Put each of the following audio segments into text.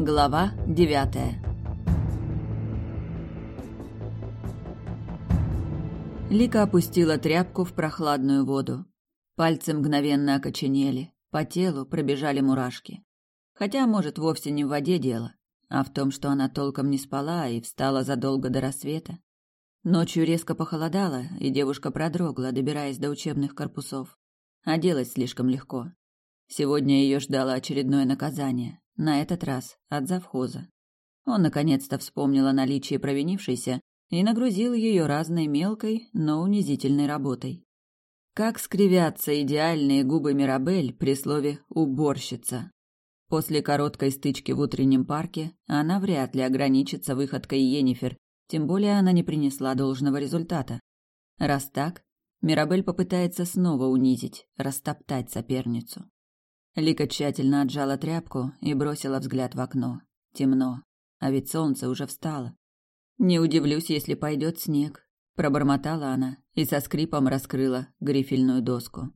Глава девятая Лика опустила тряпку в прохладную воду. Пальцы мгновенно окоченели, по телу пробежали мурашки. Хотя, может, вовсе не в воде дело, а в том, что она толком не спала и встала задолго до рассвета. Ночью резко похолодало, и девушка продрогла, добираясь до учебных корпусов. Оделась слишком легко. Сегодня ее ждало очередное наказание, на этот раз от завхоза. Он наконец-то вспомнил о наличии провинившейся и нагрузил ее разной мелкой, но унизительной работой. Как скривятся идеальные губы Мирабель при слове «уборщица». После короткой стычки в утреннем парке она вряд ли ограничится выходкой Йеннифер, тем более она не принесла должного результата. Раз так, Мирабель попытается снова унизить, растоптать соперницу. Лика тщательно отжала тряпку и бросила взгляд в окно. Темно, а ведь солнце уже встало. Не удивлюсь, если пойдет снег, пробормотала она и со скрипом раскрыла грифельную доску.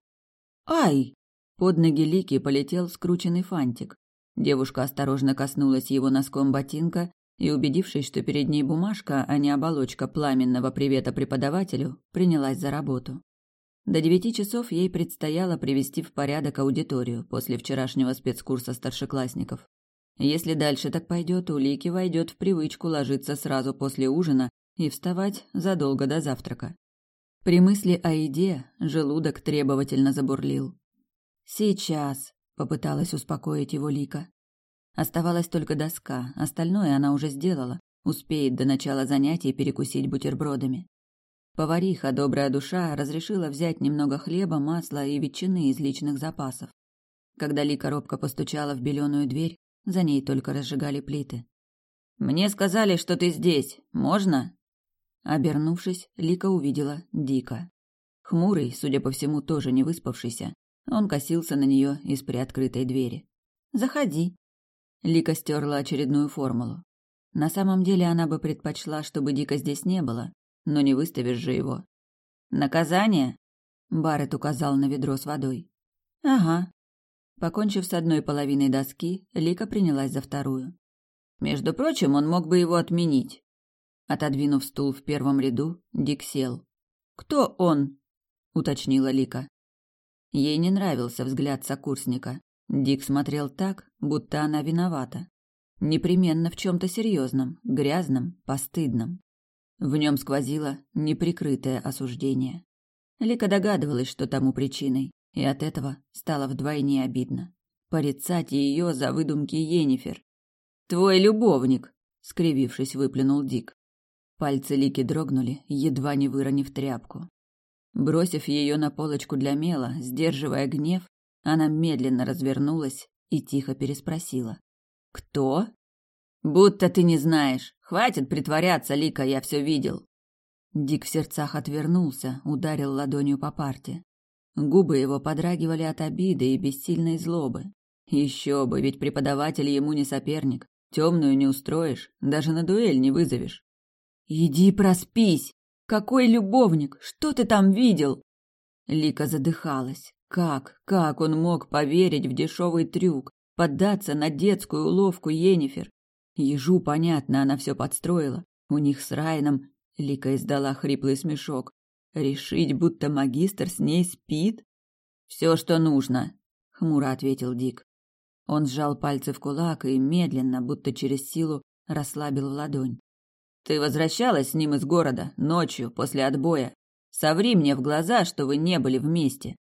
Ай! Под ноги Лики полетел скрученный фантик. Девушка осторожно коснулась его носком ботинка и, убедившись, что перед ней бумажка, а не оболочка пламенного привета преподавателю, принялась за работу. До девяти часов ей предстояло привести в порядок аудиторию после вчерашнего спецкурса старшеклассников. Если дальше так пойдет, у Лики войдет в привычку ложиться сразу после ужина и вставать задолго до завтрака. При мысли о еде желудок требовательно забурлил. «Сейчас», — попыталась успокоить его Лика. Оставалась только доска, остальное она уже сделала, успеет до начала занятий перекусить бутербродами. Повариха, добрая душа, разрешила взять немного хлеба, масла и ветчины из личных запасов. Когда Лика робко постучала в беленую дверь, за ней только разжигали плиты. «Мне сказали, что ты здесь. Можно?» Обернувшись, Лика увидела Дика. Хмурый, судя по всему, тоже не выспавшийся, он косился на нее из приоткрытой двери. «Заходи». Лика стерла очередную формулу. На самом деле она бы предпочла, чтобы Дика здесь не было, но не выставишь же его. Наказание? Барретт указал на ведро с водой. Ага. Покончив с одной половиной доски, Лика принялась за вторую. Между прочим, он мог бы его отменить. Отодвинув стул в первом ряду, Дик сел. Кто он? уточнила Лика. Ей не нравился взгляд сокурсника. Дик смотрел так, будто она виновата. Непременно в чем то серьезном, грязном, постыдном. В нем сквозило неприкрытое осуждение. Лика догадывалась, что тому причиной, и от этого стало вдвойне обидно. Порицать ее за выдумки Енифер. «Твой любовник!» — скривившись, выплюнул Дик. Пальцы Лики дрогнули, едва не выронив тряпку. Бросив ее на полочку для мела, сдерживая гнев, она медленно развернулась и тихо переспросила. «Кто?» Будто ты не знаешь. Хватит притворяться, Лика, я все видел. Дик в сердцах отвернулся, ударил ладонью по парте. Губы его подрагивали от обиды и бессильной злобы. Еще бы, ведь преподаватель ему не соперник. Темную не устроишь, даже на дуэль не вызовешь. Иди проспись. Какой любовник? Что ты там видел? Лика задыхалась. Как, как он мог поверить в дешевый трюк, поддаться на детскую уловку Енифер? Ежу понятно, она все подстроила. У них с Райном Лика издала хриплый смешок. Решить, будто магистр с ней спит? Все, что нужно, хмуро ответил Дик. Он сжал пальцы в кулак и медленно, будто через силу, расслабил ладонь. Ты возвращалась с ним из города ночью после отбоя. Соври мне в глаза, что вы не были вместе.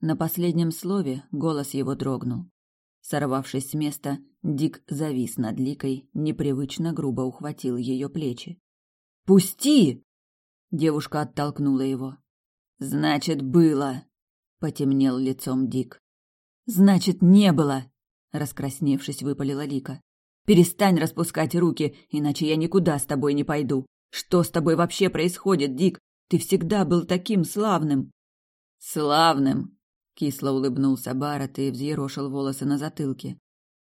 На последнем слове голос его дрогнул. Сорвавшись с места, Дик завис над Ликой, непривычно грубо ухватил ее плечи. «Пусти!» Девушка оттолкнула его. «Значит, было!» — потемнел лицом Дик. «Значит, не было!» — раскрасневшись, выпалила Лика. «Перестань распускать руки, иначе я никуда с тобой не пойду. Что с тобой вообще происходит, Дик? Ты всегда был таким славным!» «Славным!» — кисло улыбнулся Барретт и взъерошил волосы на затылке.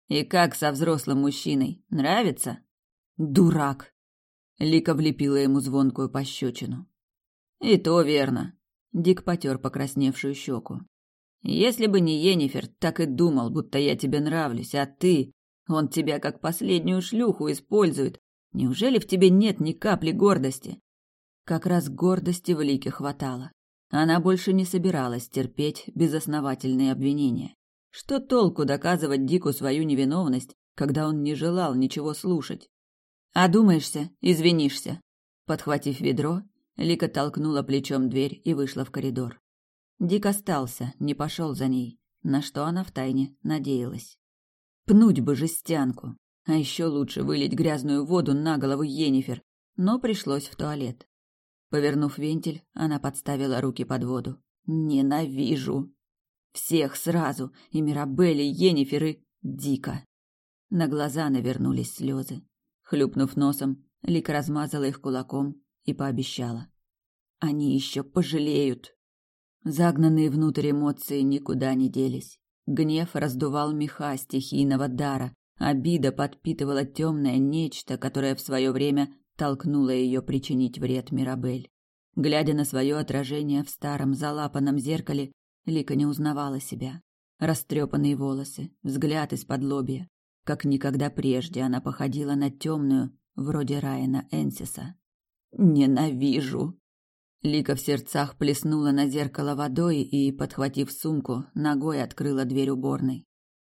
И как со взрослым мужчиной? Нравится? Дурак. Лика влепила ему звонкую пощечину. И то верно. Дик потер покрасневшую щеку. Если бы не Енифер, так и думал, будто я тебе нравлюсь, а ты... Он тебя как последнюю шлюху использует. Неужели в тебе нет ни капли гордости? Как раз гордости в Лике хватало. Она больше не собиралась терпеть безосновательные обвинения. Что толку доказывать Дику свою невиновность, когда он не желал ничего слушать? «Одумаешься, извинишься». Подхватив ведро, Лика толкнула плечом дверь и вышла в коридор. Дик остался, не пошел за ней, на что она втайне надеялась. Пнуть бы жестянку, а еще лучше вылить грязную воду на голову Енифер, но пришлось в туалет. Повернув вентиль, она подставила руки под воду. Ненавижу. Всех сразу, и Мирабелли, и Енифер, и Дика. На глаза навернулись слезы. Хлюпнув носом, Лика размазала их кулаком и пообещала. Они еще пожалеют. Загнанные внутрь эмоции никуда не делись. Гнев раздувал меха стихийного дара, обида подпитывала темное нечто, которое в свое время толкнула ее причинить вред Мирабель. Глядя на свое отражение в старом залапанном зеркале, Лика не узнавала себя. Растрепанные волосы, взгляд из-под лобья. Как никогда прежде она походила на темную, вроде Райана Энсиса. «Ненавижу!» Лика в сердцах плеснула на зеркало водой и, подхватив сумку, ногой открыла дверь уборной.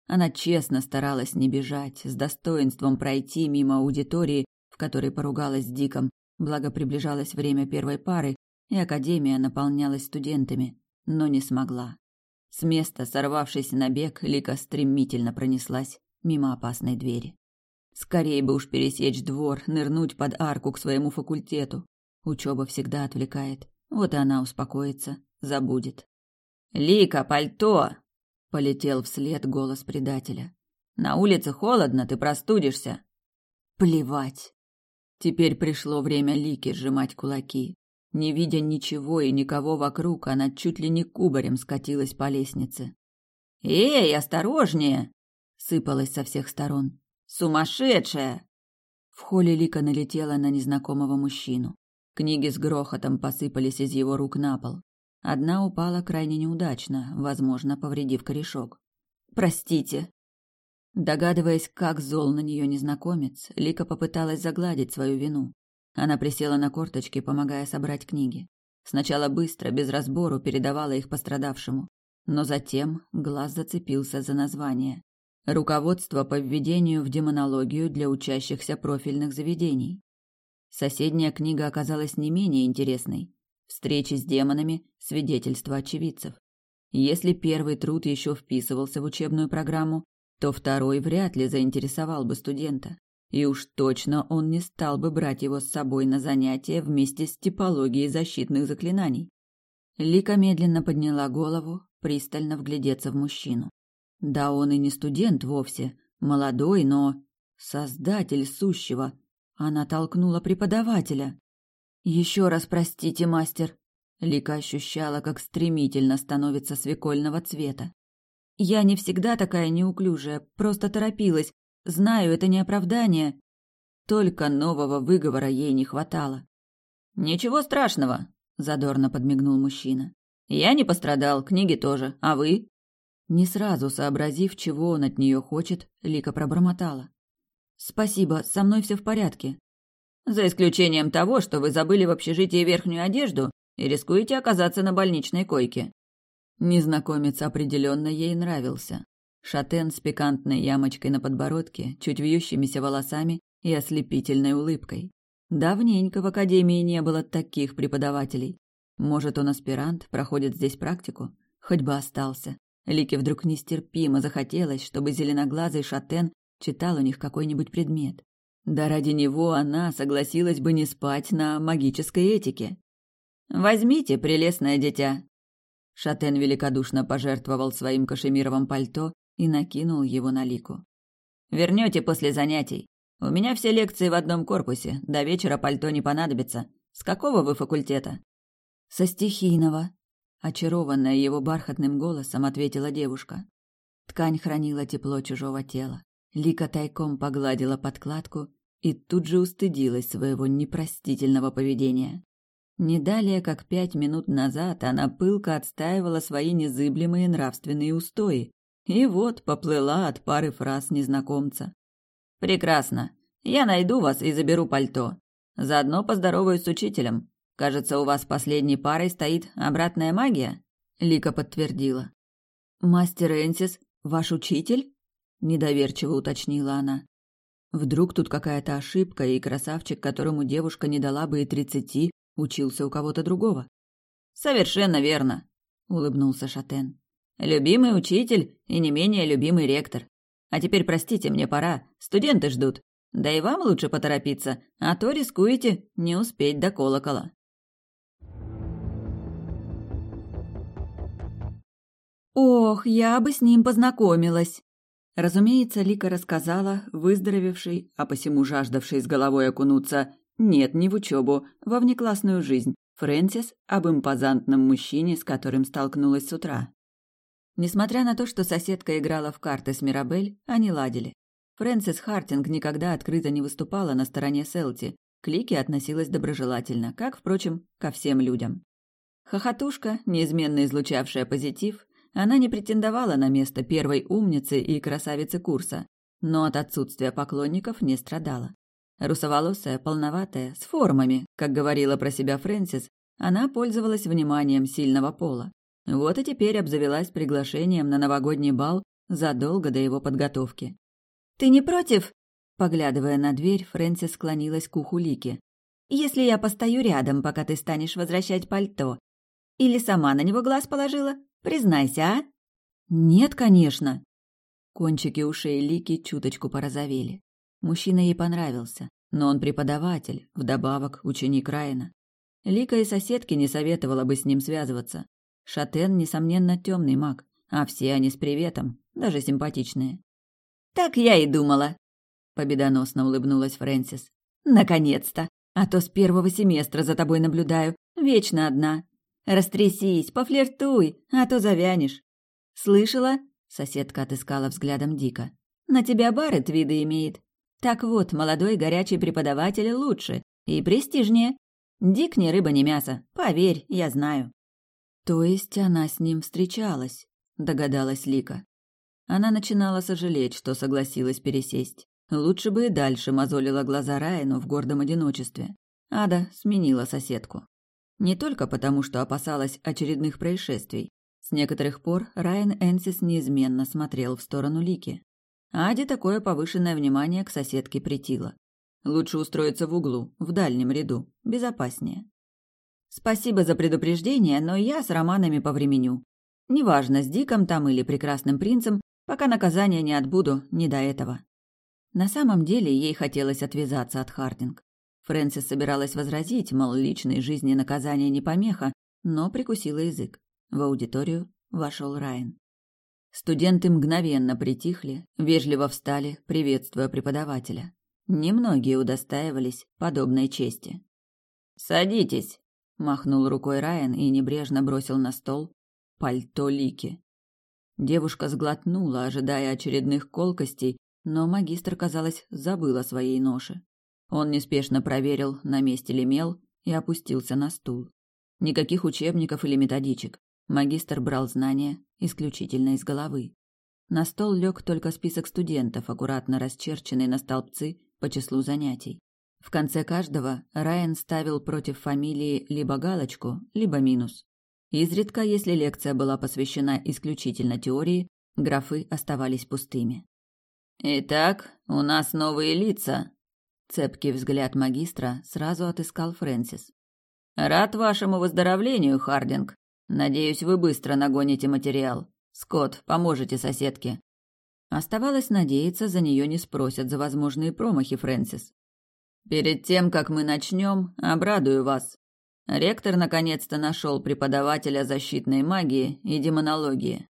Она честно старалась не бежать, с достоинством пройти мимо аудитории в которой поругалась с Диком, благо приближалось время первой пары, и академия наполнялась студентами, но не смогла. С места, сорвавшись на бег, Лика стремительно пронеслась мимо опасной двери. Скорее бы уж пересечь двор, нырнуть под арку к своему факультету. Учеба всегда отвлекает. Вот и она успокоится, забудет. «Лика, пальто!» — полетел вслед голос предателя. «На улице холодно, ты простудишься». «Плевать!» Теперь пришло время Лики сжимать кулаки. Не видя ничего и никого вокруг, она чуть ли не кубарем скатилась по лестнице. «Эй, осторожнее!» — сыпалась со всех сторон. «Сумасшедшая!» В холле Лика налетела на незнакомого мужчину. Книги с грохотом посыпались из его рук на пол. Одна упала крайне неудачно, возможно, повредив корешок. «Простите», Догадываясь, как зол на нее незнакомец, Лика попыталась загладить свою вину. Она присела на корточки, помогая собрать книги. Сначала быстро, без разбору, передавала их пострадавшему. Но затем глаз зацепился за название. Руководство по введению в демонологию для учащихся профильных заведений. Соседняя книга оказалась не менее интересной. Встречи с демонами, свидетельства очевидцев. Если первый труд еще вписывался в учебную программу, то второй вряд ли заинтересовал бы студента. И уж точно он не стал бы брать его с собой на занятия вместе с типологией защитных заклинаний. Лика медленно подняла голову, пристально вглядеться в мужчину. Да он и не студент вовсе, молодой, но... Создатель сущего. Она толкнула преподавателя. «Еще раз простите, мастер». Лика ощущала, как стремительно становится свекольного цвета. Я не всегда такая неуклюжая, просто торопилась. Знаю, это не оправдание. Только нового выговора ей не хватало. Ничего страшного, задорно подмигнул мужчина. Я не пострадал, книги тоже. А вы? Не сразу сообразив, чего он от нее хочет, Лика пробормотала. Спасибо, со мной все в порядке. За исключением того, что вы забыли в общежитии верхнюю одежду и рискуете оказаться на больничной койке. Незнакомец определенно ей нравился. Шатен с пикантной ямочкой на подбородке, чуть вьющимися волосами и ослепительной улыбкой. Давненько в академии не было таких преподавателей. Может, он аспирант, проходит здесь практику? Хоть бы остался. Лике вдруг нестерпимо захотелось, чтобы зеленоглазый шатен читал у них какой-нибудь предмет. Да ради него она согласилась бы не спать на магической этике. «Возьмите, прелестное дитя», Шатен великодушно пожертвовал своим кашемировым пальто и накинул его на Лику. «Вернете после занятий. У меня все лекции в одном корпусе. До вечера пальто не понадобится. С какого вы факультета?» «Со стихийного», — очарованная его бархатным голосом ответила девушка. Ткань хранила тепло чужого тела. Лика тайком погладила подкладку и тут же устыдилась своего непростительного поведения. Не далее, как пять минут назад, она пылко отстаивала свои незыблемые нравственные устои. И вот поплыла от пары фраз незнакомца. Прекрасно. Я найду вас и заберу пальто. Заодно поздороваюсь с учителем. Кажется, у вас последней парой стоит обратная магия? Лика подтвердила. Мастер Энсис, ваш учитель? недоверчиво уточнила она. Вдруг тут какая-то ошибка, и красавчик, которому девушка не дала бы и тридцати, учился у кого-то другого. Совершенно верно, улыбнулся Шатен. Любимый учитель и не менее любимый ректор. А теперь простите, мне пора. Студенты ждут. Да и вам лучше поторопиться, а то рискуете не успеть до колокола. Ох, я бы с ним познакомилась. Разумеется, Лика рассказала, выздоровевшей, а посему жаждавшей с головой окунуться, нет, не в учебу, во внеклассную жизнь, Фрэнсис об импозантном мужчине, с которым столкнулась с утра. Несмотря на то, что соседка играла в карты с Мирабель, они ладили. Фрэнсис Хартинг никогда открыто не выступала на стороне Селти, к относилась доброжелательно, как, впрочем, ко всем людям. Хохотушка, неизменно излучавшая позитив, она не претендовала на место первой умницы и красавицы курса, но от отсутствия поклонников не страдала. Русоволосая, полноватая, с формами, как говорила про себя Фрэнсис, она пользовалась вниманием сильного пола. Вот и теперь обзавелась приглашением на новогодний бал задолго до его подготовки. «Ты не против?» Поглядывая на дверь, Фрэнсис склонилась к уху Лики. «Если я постою рядом, пока ты станешь возвращать пальто. Или сама на него глаз положила? Признайся, а?» «Нет, конечно». Кончики ушей Лики чуточку порозовели. Мужчина ей понравился, но он преподаватель, вдобавок ученик Райана. Лика и соседки не советовала бы с ним связываться. Шатен, несомненно, темный маг, а все они с приветом, даже симпатичные. «Так я и думала», — победоносно улыбнулась Фрэнсис. «Наконец-то! А то с первого семестра за тобой наблюдаю, вечно одна. Растрясись, пофлиртуй, а то завянешь». «Слышала?» — соседка отыскала взглядом Дика. «На тебя Барретт виды имеет. Так вот, молодой горячий преподаватель лучше и престижнее. Дик ни рыба, ни мясо, поверь, я знаю». «То есть она с ним встречалась?» — догадалась Лика. Она начинала сожалеть, что согласилась пересесть. Лучше бы и дальше мозолила глаза Райану в гордом одиночестве. Ада сменила соседку. Не только потому, что опасалась очередных происшествий. С некоторых пор Райан Энсис неизменно смотрел в сторону Лики. Аде такое повышенное внимание к соседке притило. Лучше устроиться в углу, в дальнем ряду, безопаснее. Спасибо за предупреждение, но я с романами повременю. Неважно, с Диком там или Прекрасным принцем, пока наказание не отбуду, не до этого. На самом деле ей хотелось отвязаться от Хардинг. Фрэнсис собиралась возразить, мол, личной жизни наказание не помеха, но прикусила язык. В аудиторию вошел Райан. Студенты мгновенно притихли, вежливо встали, приветствуя преподавателя. Немногие удостаивались подобной чести. «Садитесь», — махнул рукой Райан и небрежно бросил на стол пальто Лики. Девушка сглотнула, ожидая очередных колкостей, но магистр, казалось, забыл о своей ноше. Он неспешно проверил, на месте ли мел, и опустился на стул. Никаких учебников или методичек. Магистр брал знания исключительно из головы. На стол лег только список студентов, аккуратно расчерченный на столбцы по числу занятий. В конце каждого Райан ставил против фамилии либо галочку, либо минус. Изредка, если лекция была посвящена исключительно теории, графы оставались пустыми. «Итак, у нас новые лица», — цепкий взгляд магистра сразу отыскал Фрэнсис. «Рад вашему выздоровлению, Хардинг. Надеюсь, вы быстро нагоните материал. Скотт, поможете соседке». Оставалось надеяться, за нее не спросят за возможные промахи, Фрэнсис. «Перед тем, как мы начнем, обрадую вас. Ректор наконец-то нашел преподавателя защитной магии и демонологии.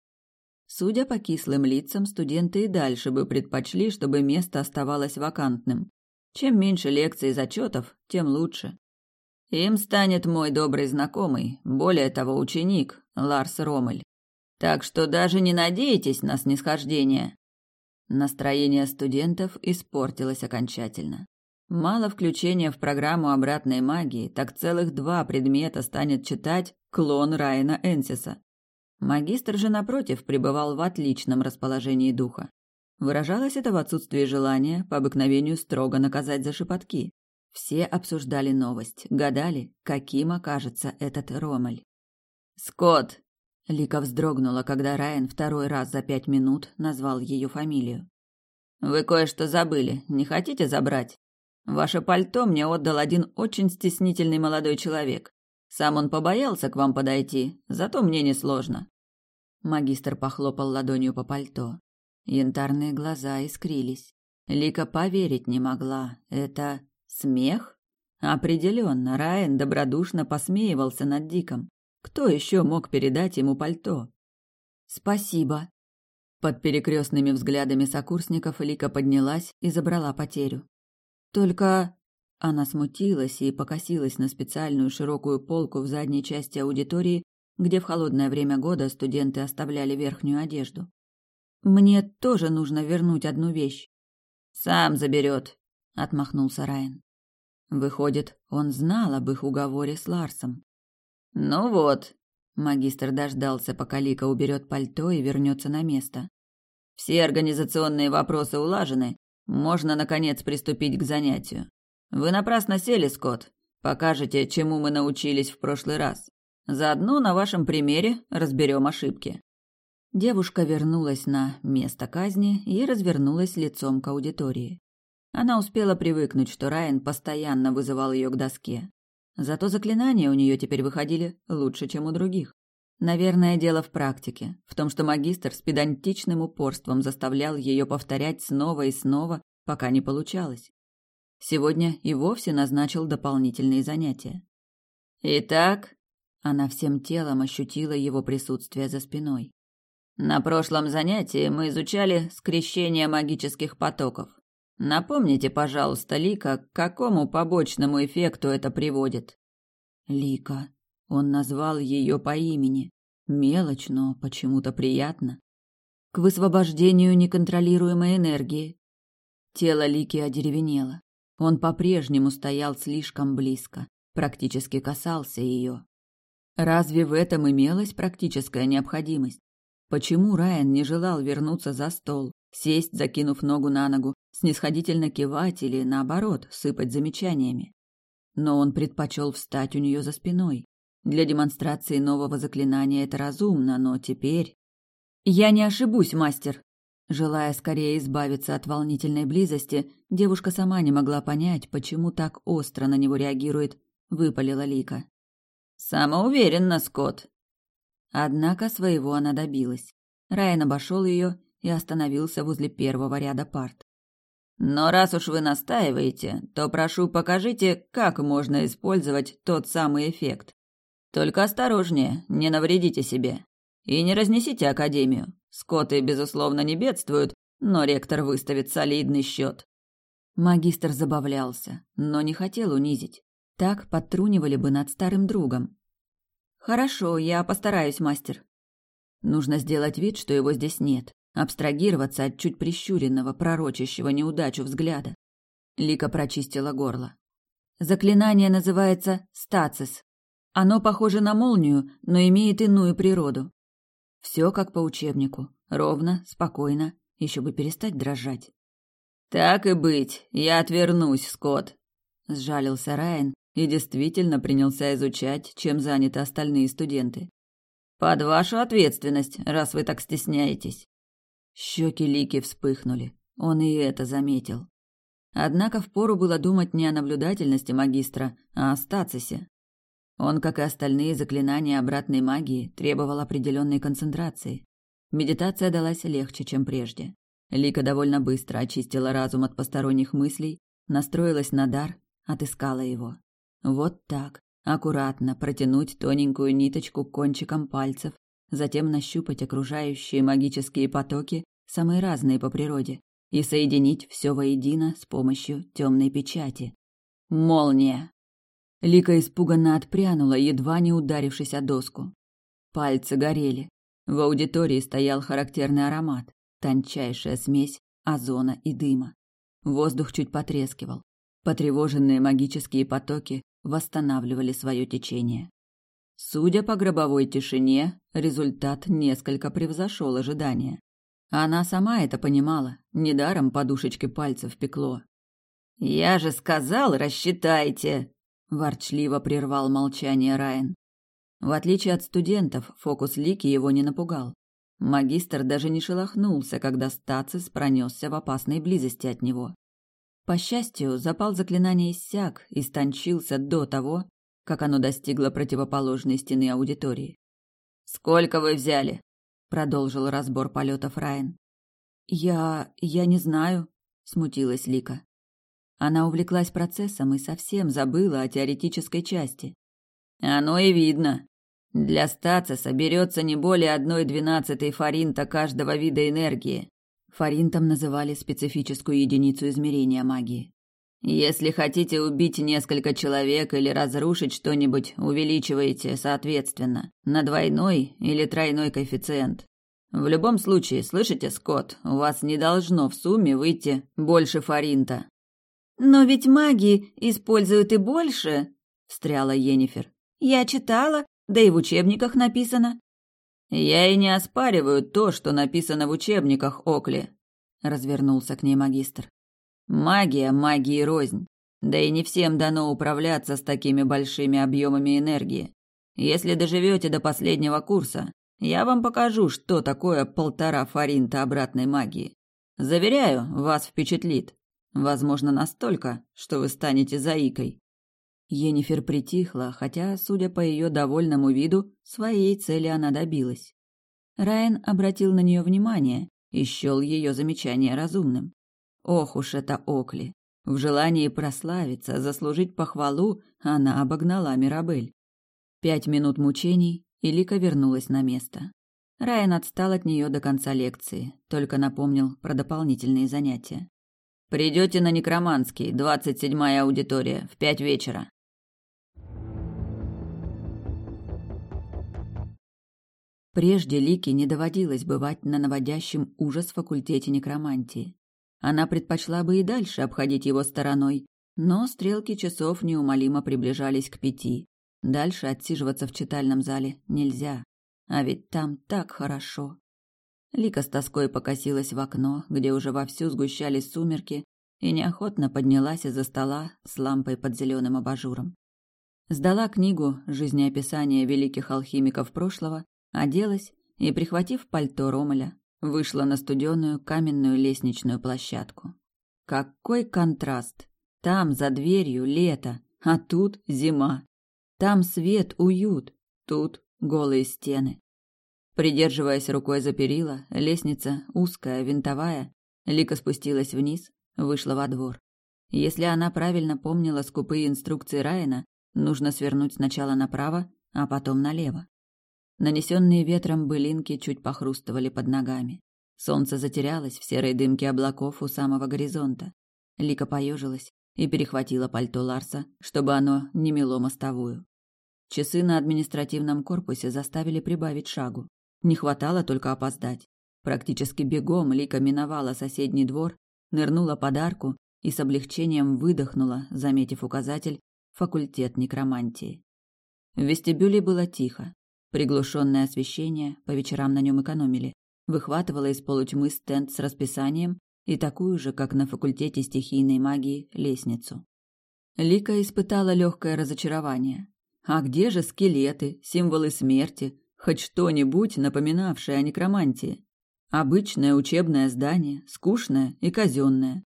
Судя по кислым лицам, студенты и дальше бы предпочли, чтобы место оставалось вакантным. Чем меньше лекций и зачетов, тем лучше. Им станет мой добрый знакомый, более того, ученик, Ларс Ромель. Так что даже не надейтесь на снисхождение. Настроение студентов испортилось окончательно. Мало включения в программу обратной магии, так целых два предмета станет читать клон Райана Энсиса. Магистр же, напротив, пребывал в отличном расположении духа. Выражалось это в отсутствии желания по обыкновению строго наказать за шепотки. Все обсуждали новость, гадали, каким окажется этот Ромель. «Скотт!» Лика вздрогнула, когда Райан второй раз за пять минут назвал ее фамилию. «Вы кое-что забыли. Не хотите забрать? Ваше пальто мне отдал один очень стеснительный молодой человек. Сам он побоялся к вам подойти, зато мне несложно». Магистр похлопал ладонью по пальто. Янтарные глаза искрились. Лика поверить не могла. Это смех? Определенно, Райан добродушно посмеивался над Диком. Кто еще мог передать ему пальто? Спасибо. Под перекрестными взглядами сокурсников Лика поднялась и забрала потерю. Только она смутилась и покосилась на специальную широкую полку в задней части аудитории, где в холодное время года студенты оставляли верхнюю одежду. Мне тоже нужно вернуть одну вещь. Сам заберет, отмахнулся Райан. Выходит, он знал об их уговоре с Ларсом. Ну вот, магистр дождался, пока Лика уберет пальто и вернется на место. Все организационные вопросы улажены, можно наконец приступить к занятию. Вы напрасно сели, Скотт. Покажете, чему мы научились в прошлый раз. Заодно на вашем примере разберем ошибки. Девушка вернулась на место казни и развернулась лицом к аудитории. Она успела привыкнуть, что Райан постоянно вызывал ее к доске. Зато заклинания у нее теперь выходили лучше, чем у других. Наверное, дело в практике, в том, что магистр с педантичным упорством заставлял ее повторять снова и снова, пока не получалось. Сегодня и вовсе назначил дополнительные занятия. Итак, она всем телом ощутила его присутствие за спиной. На прошлом занятии мы изучали скрещение магических потоков. Напомните, пожалуйста, Лика, к какому побочному эффекту это приводит? Лика. Он назвал ее по имени. Мелочь, но почему-то приятно. К высвобождению неконтролируемой энергии. Тело Лики одеревенело. Он по-прежнему стоял слишком близко, практически касался ее. Разве в этом имелась практическая необходимость? Почему Райан не желал вернуться за стол, сесть, закинув ногу на ногу, снисходительно кивать или, наоборот, сыпать замечаниями? Но он предпочел встать у нее за спиной. Для демонстрации нового заклинания это разумно, но теперь... «Я не ошибусь, мастер!» Желая скорее избавиться от волнительной близости, девушка сама не могла понять, почему так остро на него реагирует, выпалила Лика. «Самоуверенно, Скотт!» Однако своего она добилась. Райан обошел ее и остановился возле первого ряда парт. «Но раз уж вы настаиваете, то прошу покажите, как можно использовать тот самый эффект. Только осторожнее, не навредите себе. И не разнесите академию. Скоты, безусловно, не бедствуют, но ректор выставит солидный счет». Магистр забавлялся, но не хотел унизить. Так подтрунивали бы над старым другом. Хорошо, я постараюсь, мастер. Нужно сделать вид, что его здесь нет, абстрагироваться от чуть прищуренного, пророчащего неудачу взгляда. Лика прочистила горло. Заклинание называется стацис. Оно похоже на молнию, но имеет иную природу. Все как по учебнику, ровно, спокойно, еще бы перестать дрожать. Так и быть, я отвернусь, Скотт, сжалился Райан, и действительно принялся изучать, чем заняты остальные студенты. Под вашу ответственность, раз вы так стесняетесь. Щеки Лики вспыхнули. Он и это заметил. Однако впору было думать не о наблюдательности магистра, а о стацисе. Он, как и остальные заклинания обратной магии, требовал определенной концентрации. Медитация далась легче, чем прежде. Лика довольно быстро очистила разум от посторонних мыслей, настроилась на дар, отыскала его. Вот так, аккуратно протянуть тоненькую ниточку кончиком пальцев, затем нащупать окружающие магические потоки, самые разные по природе, и соединить все воедино с помощью темной печати. Молния! Лика испуганно отпрянула, едва не ударившись о доску. Пальцы горели. В аудитории стоял характерный аромат, тончайшая смесь озона и дыма. Воздух чуть потрескивал. Потревоженные магические потоки восстанавливали свое течение. Судя по гробовой тишине, результат несколько превзошел ожидания. Она сама это понимала, недаром подушечки пальцев пекло. «Я же сказал, рассчитайте!» – ворчливо прервал молчание Райан. В отличие от студентов, фокус Лики его не напугал. Магистр даже не шелохнулся, когда Стацис пронесся в опасной близости от него. По счастью, запал заклинания иссяк и стончился до того, как оно достигло противоположной стены аудитории. «Сколько вы взяли?» — продолжил разбор полетов Райан. «Я... я не знаю», — смутилась Лика. Она увлеклась процессом и совсем забыла о теоретической части. «Оно и видно. Для стациса берется не более одной двенадцатой фаринта каждого вида энергии». Фаринтом называли специфическую единицу измерения магии. Если хотите убить несколько человек или разрушить что-нибудь, увеличиваете, соответственно, на двойной или тройной коэффициент. В любом случае, слышите, Скотт, у вас не должно в сумме выйти больше фаринта. Но ведь маги используют и больше, встряла Енифер. Я читала, да и в учебниках написано. Я и не оспариваю то, что написано в учебниках, Окли, развернулся к ней магистр. Магия магии рознь. Да и не всем дано управляться с такими большими объемами энергии. Если доживете до последнего курса, я вам покажу, что такое полтора фаринта обратной магии. Заверяю, вас впечатлит. Возможно, настолько, что вы станете заикой. Енифер притихла, хотя, судя по ее довольному виду, своей цели она добилась. Райан обратил на нее внимание и счел ее замечание разумным. Ох уж это Окли. В желании прославиться, заслужить похвалу, она обогнала Мирабель. Пять минут мучений, и Лика вернулась на место. Райан отстал от нее до конца лекции, только напомнил про дополнительные занятия. «Придете на Некроманский, двадцать седьмая аудитория, в пять вечера». Прежде Лике не доводилось бывать на наводящем ужас факультете некромантии. Она предпочла бы и дальше обходить его стороной, но стрелки часов неумолимо приближались к пяти. Дальше отсиживаться в читальном зале нельзя. А ведь там так хорошо. Лика с тоской покосилась в окно, где уже вовсю сгущались сумерки, и неохотно поднялась из-за стола с лампой под зеленым абажуром. Сдала книгу «Жизнеописание великих алхимиков прошлого», оделась и, прихватив пальто Ромеля, Вышла на студеную каменную лестничную площадку. Какой контраст! Там, за дверью, лето, а тут зима. Там свет, уют, тут голые стены. Придерживаясь рукой за перила, лестница, узкая, винтовая, Лика спустилась вниз, вышла во двор. Если она правильно помнила скупые инструкции Райана, нужно свернуть сначала направо, а потом налево. Нанесенные ветром былинки чуть похрустывали под ногами. Солнце затерялось в серой дымке облаков у самого горизонта. Лика поежилась и перехватила пальто Ларса, чтобы оно не мело мостовую. Часы на административном корпусе заставили прибавить шагу. Не хватало только опоздать. Практически бегом Лика миновала соседний двор, нырнула под арку и с облегчением выдохнула, заметив указатель «Факультет некромантии». В вестибюле было тихо. Приглушенное освещение, по вечерам на нем экономили, выхватывало из полутьмы стенд с расписанием и такую же, как на факультете стихийной магии, лестницу. Лика испытала легкое разочарование. А где же скелеты, символы смерти, хоть что-нибудь напоминавшее о некромантии? Обычное учебное здание, скучное и казенное.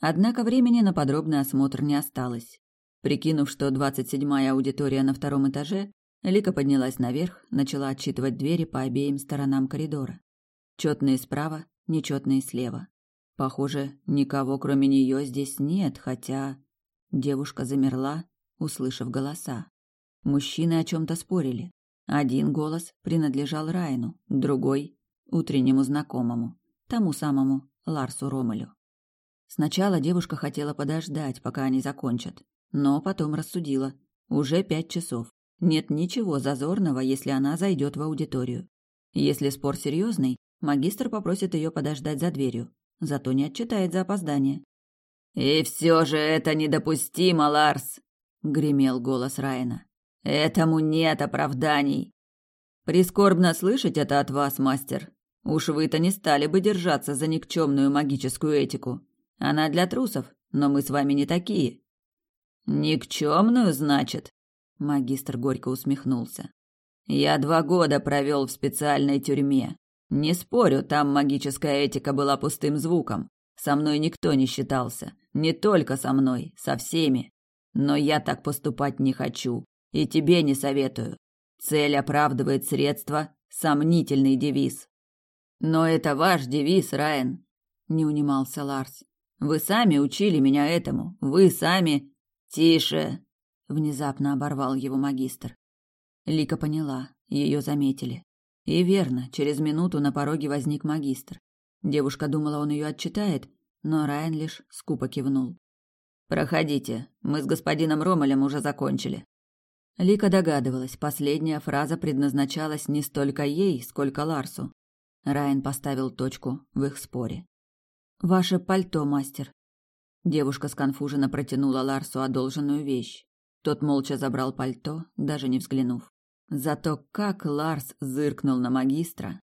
Однако времени на подробный осмотр не осталось. Прикинув, что двадцать седьмая аудитория на втором этаже, Лика поднялась наверх, начала отчитывать двери по обеим сторонам коридора. Четные справа, нечетные слева. Похоже, никого кроме нее здесь нет, хотя... Девушка замерла, услышав голоса. Мужчины о чем-то спорили. Один голос принадлежал Райну, другой — утреннему знакомому, тому самому Ларсу Ромелю. Сначала девушка хотела подождать, пока они закончат, но потом рассудила. Уже пять часов. Нет ничего зазорного, если она зайдет в аудиторию. Если спор серьезный, магистр попросит ее подождать за дверью, зато не отчитает за опоздание. «И все же это недопустимо, Ларс!» — гремел голос Райана. «Этому нет оправданий!» «Прискорбно слышать это от вас, мастер!» Уж вы-то не стали бы держаться за никчемную магическую этику. Она для трусов, но мы с вами не такие. Никчемную, значит? Магистр горько усмехнулся. Я два года провел в специальной тюрьме. Не спорю, там магическая этика была пустым звуком. Со мной никто не считался. Не только со мной, со всеми. Но я так поступать не хочу. И тебе не советую. Цель оправдывает средства – сомнительный девиз. Но это ваш девиз, Райан, не унимался Ларс. Вы сами учили меня этому. Вы сами. Тише, внезапно оборвал его магистр. Лика поняла, ее заметили. И верно, через минуту на пороге возник магистр. Девушка думала, он ее отчитает, но Райан лишь скупо кивнул. Проходите, мы с господином Ромелем уже закончили. Лика догадывалась, последняя фраза предназначалась не столько ей, сколько Ларсу. Райан поставил точку в их споре. «Ваше пальто, мастер». Девушка сконфуженно протянула Ларсу одолженную вещь. Тот молча забрал пальто, даже не взглянув. Зато как Ларс зыркнул на магистра,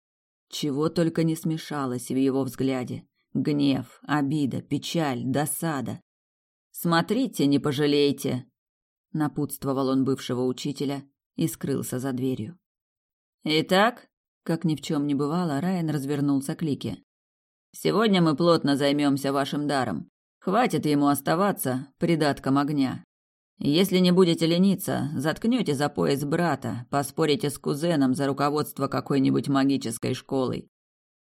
чего только не смешалось в его взгляде. Гнев, обида, печаль, досада. «Смотрите, не пожалеете!» напутствовал он бывшего учителя и скрылся за дверью. Итак, как ни в чем не бывало, Райан развернулся к Лике. Сегодня мы плотно займемся вашим даром. Хватит ему оставаться придатком огня. Если не будете лениться, заткнете за пояс брата, поспорите с кузеном за руководство какой-нибудь магической школой.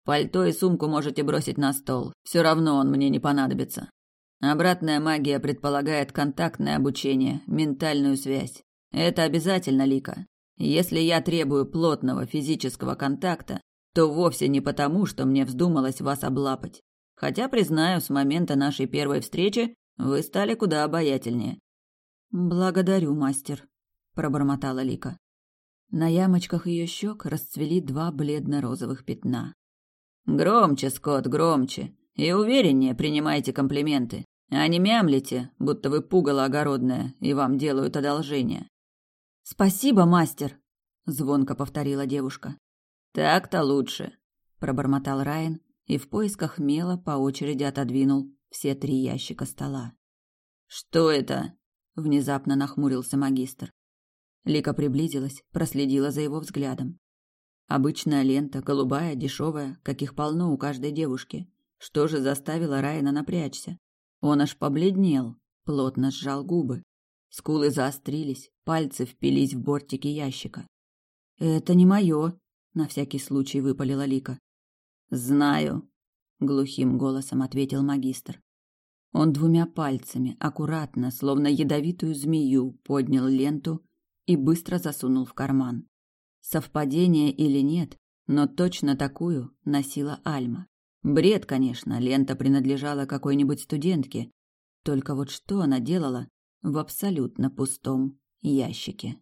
Пальто и сумку можете бросить на стол. Все равно он мне не понадобится. Обратная магия предполагает контактное обучение, ментальную связь. Это обязательно, Лика. Если я требую плотного физического контакта, то вовсе не потому, что мне вздумалось вас облапать. Хотя, признаю, с момента нашей первой встречи вы стали куда обаятельнее. Благодарю, мастер, пробормотала Лика. На ямочках ее щек расцвели два бледно-розовых пятна. Громче, Скотт, громче. И увереннее принимайте комплименты. А не мямлите, будто вы пугало огородное, и вам делают одолжение. Спасибо, мастер, звонко повторила девушка. Так-то лучше, пробормотал Райан и в поисках мела по очереди отодвинул все три ящика стола. Что это? Внезапно нахмурился магистр. Лика приблизилась, проследила за его взглядом. Обычная лента, голубая, дешевая, каких полно у каждой девушки. Что же заставило Райана напрячься? Он аж побледнел, плотно сжал губы. Скулы заострились, пальцы впились в бортики ящика. «Это не мое», — на всякий случай выпалила Лика. «Знаю», — глухим голосом ответил магистр. Он двумя пальцами, аккуратно, словно ядовитую змею, поднял ленту и быстро засунул в карман. Совпадение или нет, но точно такую носила Альма. Бред, конечно, лента принадлежала какой-нибудь студентке. Только вот что она делала в абсолютно пустом ящике?